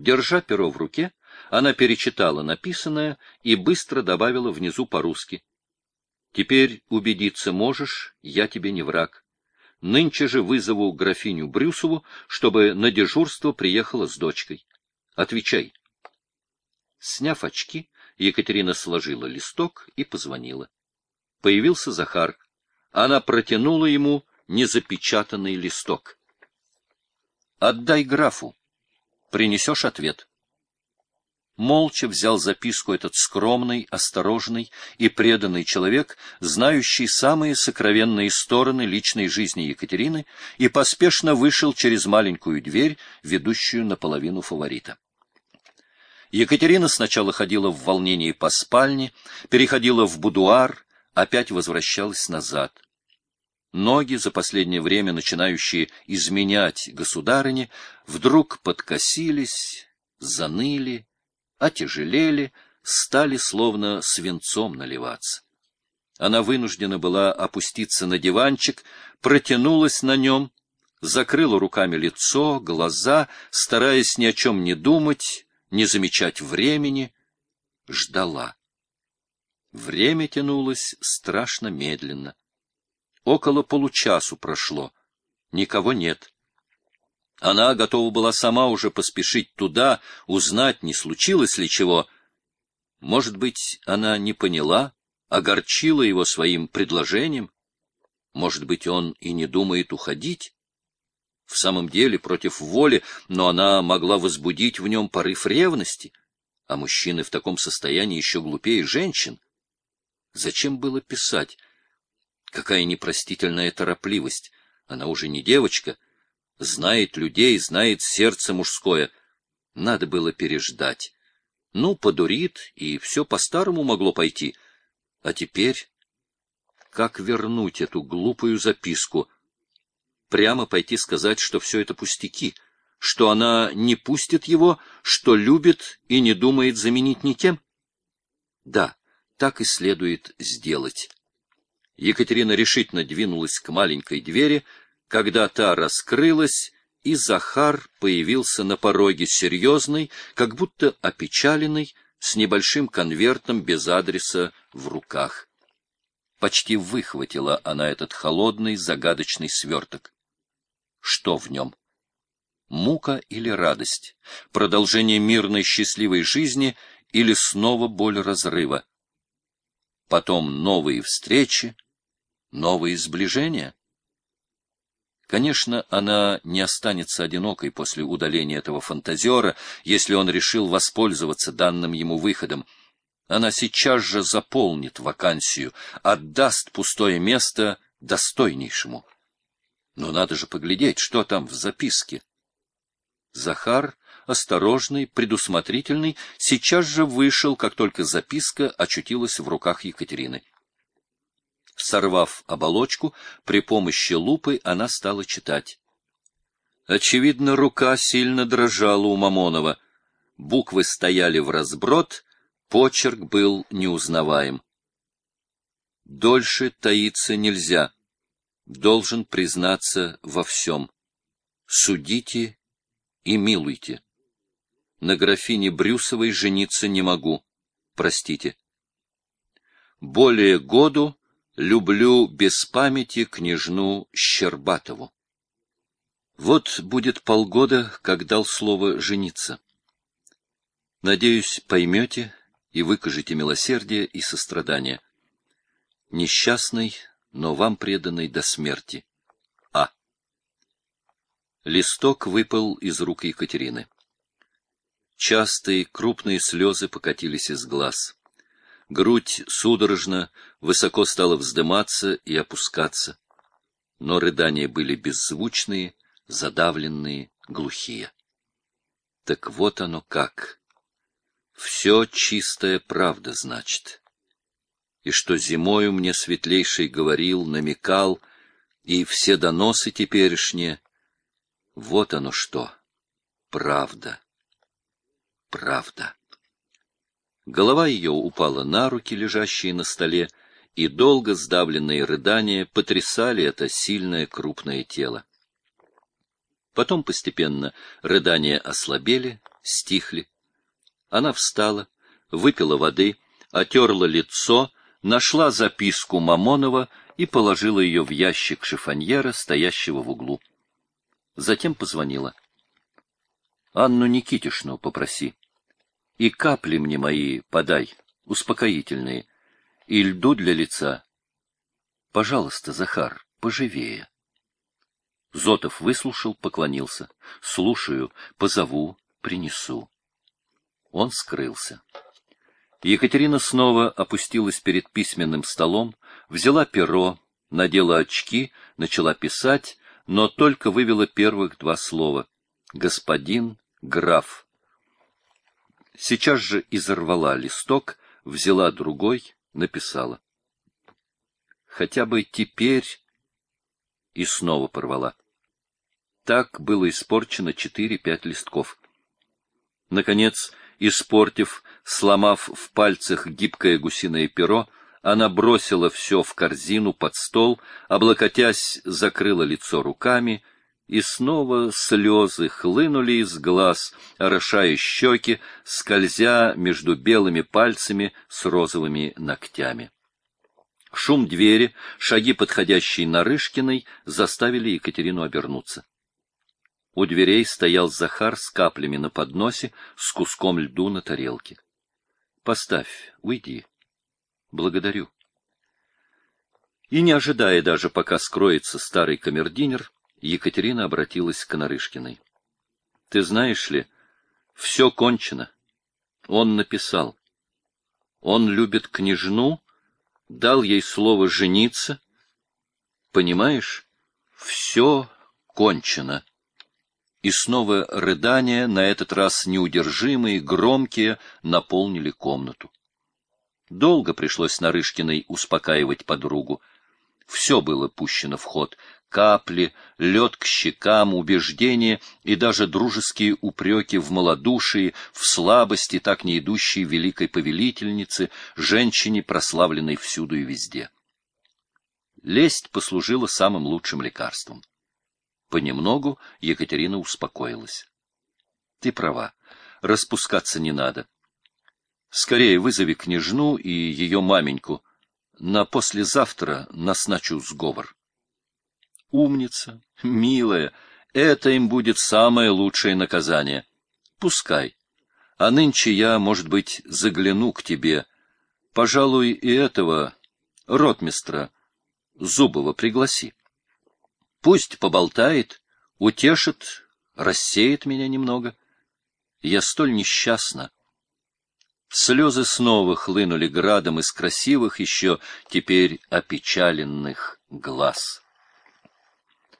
Держа перо в руке, она перечитала написанное и быстро добавила внизу по-русски. «Теперь убедиться можешь, я тебе не враг. Нынче же вызову графиню Брюсову, чтобы на дежурство приехала с дочкой. Отвечай». Сняв очки, Екатерина сложила листок и позвонила. Появился Захар. Она протянула ему незапечатанный листок. «Отдай графу. Принесешь ответ». Молча взял записку этот скромный, осторожный и преданный человек, знающий самые сокровенные стороны личной жизни Екатерины, и поспешно вышел через маленькую дверь, ведущую наполовину фаворита. Екатерина сначала ходила в волнении по спальне, переходила в будуар, опять возвращалась назад. Ноги, за последнее время начинающие изменять государыне, вдруг подкосились, заныли, отяжелели, стали словно свинцом наливаться. Она вынуждена была опуститься на диванчик, протянулась на нем, закрыла руками лицо, глаза, стараясь ни о чем не думать, не замечать времени, ждала. Время тянулось страшно медленно. Около получасу прошло. Никого нет. Она готова была сама уже поспешить туда, узнать, не случилось ли чего. Может быть, она не поняла, огорчила его своим предложением? Может быть, он и не думает уходить? В самом деле, против воли, но она могла возбудить в нем порыв ревности, а мужчины в таком состоянии еще глупее женщин. Зачем было писать? Какая непростительная торопливость! Она уже не девочка, знает людей, знает сердце мужское. Надо было переждать. Ну, подурит, и все по-старому могло пойти. А теперь... Как вернуть эту глупую записку — прямо пойти сказать, что все это пустяки, что она не пустит его, что любит и не думает заменить никем? Да, так и следует сделать. Екатерина решительно двинулась к маленькой двери, когда та раскрылась, и Захар появился на пороге серьезный, как будто опечаленный, с небольшим конвертом без адреса в руках. Почти выхватила она этот холодный, загадочный сверток. Что в нем? Мука или радость? Продолжение мирной счастливой жизни или снова боль разрыва? Потом новые встречи, новые сближения? Конечно, она не останется одинокой после удаления этого фантазера, если он решил воспользоваться данным ему выходом. Она сейчас же заполнит вакансию, отдаст пустое место достойнейшему. Но надо же поглядеть, что там в записке. Захар, осторожный, предусмотрительный, сейчас же вышел, как только записка очутилась в руках Екатерины. Сорвав оболочку, при помощи лупы она стала читать. Очевидно, рука сильно дрожала у Мамонова. Буквы стояли в разброд, почерк был неузнаваем. Дольше таиться нельзя должен признаться во всем. Судите и милуйте. На графине Брюсовой жениться не могу. Простите. Более году люблю без памяти княжну Щербатову. Вот будет полгода, как дал слово жениться. Надеюсь, поймете и выкажете милосердие и сострадание. Несчастный но вам преданный до смерти. А. Листок выпал из рук Екатерины. Частые крупные слезы покатились из глаз. Грудь судорожно, высоко стала вздыматься и опускаться. Но рыдания были беззвучные, задавленные, глухие. Так вот оно как. Все чистая правда, значит и что зимою мне светлейший говорил, намекал, и все доносы теперешние. Вот оно что. Правда. Правда. Голова ее упала на руки, лежащие на столе, и долго сдавленные рыдания потрясали это сильное крупное тело. Потом постепенно рыдания ослабели, стихли. Она встала, выпила воды, отерла лицо, нашла записку Мамонова и положила ее в ящик шифоньера, стоящего в углу. Затем позвонила. — Анну Никитишну попроси. И капли мне мои подай, успокоительные, и льду для лица. Пожалуйста, Захар, поживее. Зотов выслушал, поклонился. — Слушаю, позову, принесу. Он скрылся. Екатерина снова опустилась перед письменным столом, взяла перо, надела очки, начала писать, но только вывела первых два слова. «Господин граф». Сейчас же изорвала листок, взяла другой, написала. «Хотя бы теперь...» И снова порвала. Так было испорчено четыре-пять листков. Наконец, испортив, сломав в пальцах гибкое гусиное перо, она бросила все в корзину под стол, облокотясь, закрыла лицо руками, и снова слезы хлынули из глаз, орошая щеки, скользя между белыми пальцами с розовыми ногтями. Шум двери, шаги подходящие Нарышкиной, заставили Екатерину обернуться. У дверей стоял Захар с каплями на подносе, с куском льду на тарелке. — Поставь, уйди. — Благодарю. И не ожидая даже, пока скроется старый камердинер, Екатерина обратилась к Нарышкиной. — Ты знаешь ли, все кончено. Он написал. Он любит княжну, дал ей слово жениться. Понимаешь, все кончено. И снова рыдания, на этот раз неудержимые, громкие, наполнили комнату. Долго пришлось Нарышкиной успокаивать подругу. Все было пущено в ход. Капли, лед к щекам, убеждения и даже дружеские упреки в малодушии, в слабости, так не идущей великой повелительницы, женщине, прославленной всюду и везде. Лесть послужила самым лучшим лекарством. Понемногу Екатерина успокоилась. — Ты права, распускаться не надо. Скорее вызови княжну и ее маменьку. На послезавтра назначу сговор. Умница, милая, это им будет самое лучшее наказание. Пускай. А нынче я, может быть, загляну к тебе. Пожалуй, и этого ротмистра Зубова пригласи. Пусть поболтает, утешит, рассеет меня немного. Я столь несчастна. Слезы снова хлынули градом из красивых еще теперь опечаленных глаз.